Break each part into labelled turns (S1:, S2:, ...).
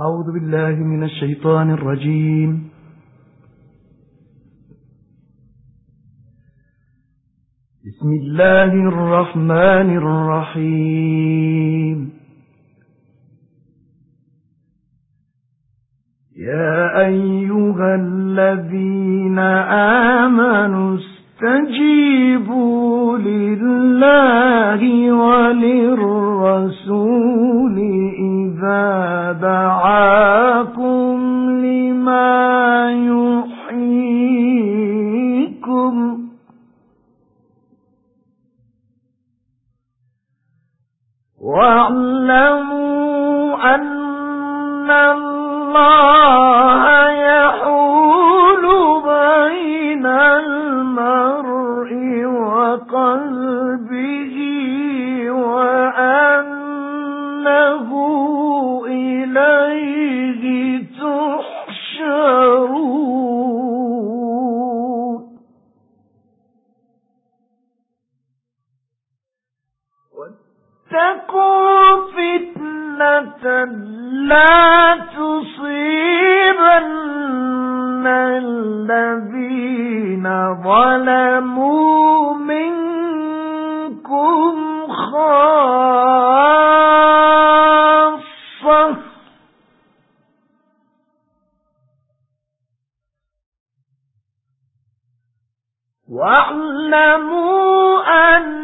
S1: أعوذ بالله من الشيطان الرجيم. بسم الله الرحمن الرحيم. يا أيها الذين آمنوا استجيبوا لله وللرسول إذا دعاكم واعلموا أن الله واتقوا فتنة لا تصيبن الذين ظلموا منكم خاصة. واعلموا أن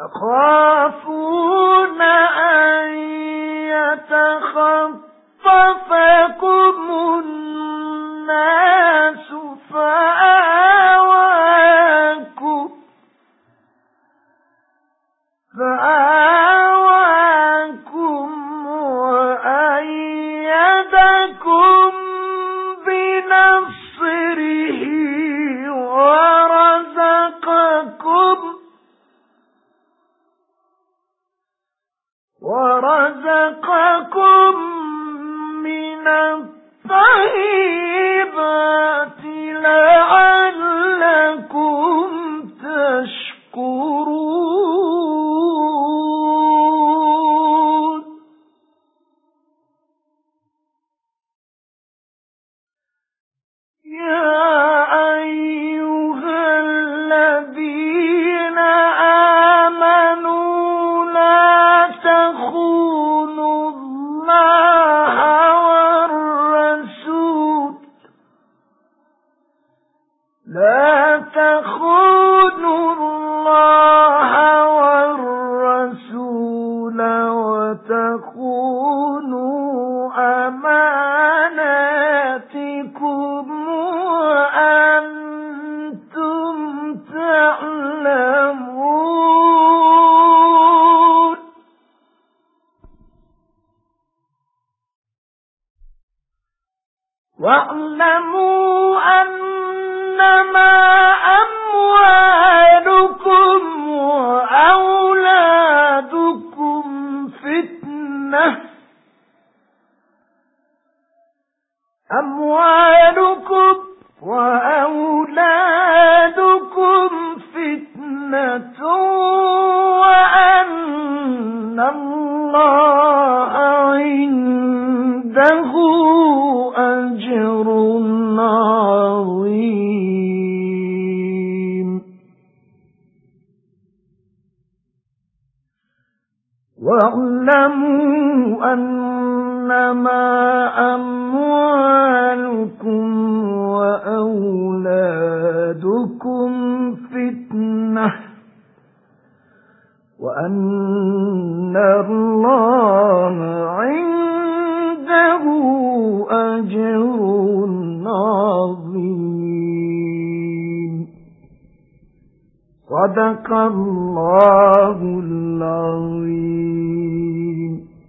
S1: تخافون あ、واعلموا أنما أموالكم وأولادكم فتنة. أموالكم وأولادكم فتنة وأن الله عنده أجر عظيم. واعلموا أنما أموالكم وأولادكم فتنة وأن صدق الله العظيم.